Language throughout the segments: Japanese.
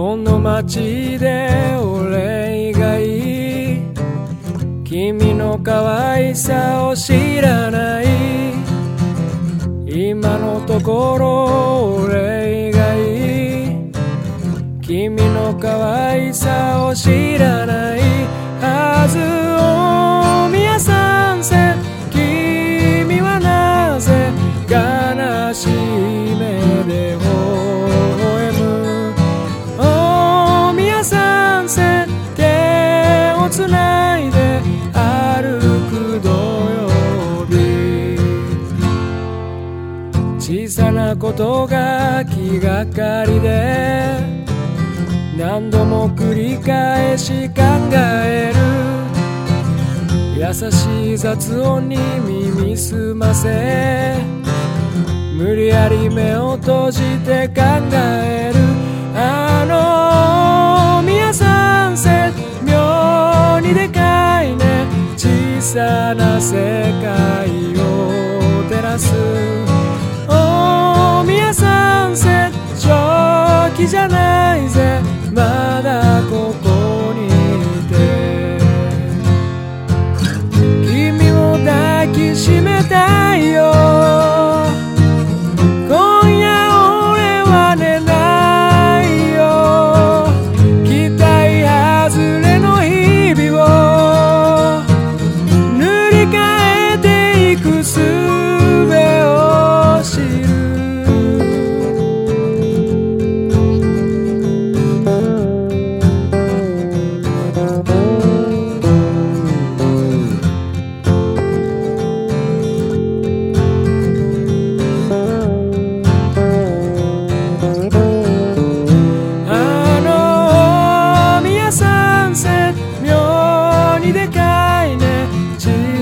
この街で俺以外君の可愛さを知らない。今のところ俺以外君の可愛さを知らないはずをことが気がかりで何度も繰り返し考える。優しい雑音に耳すませ無理やり目を閉じて考える。あの宮さんせ妙にでかいね。小さな世界。正気じ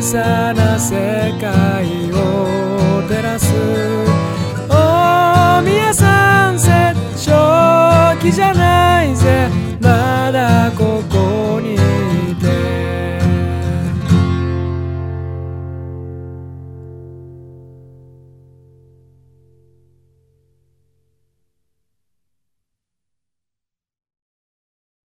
いね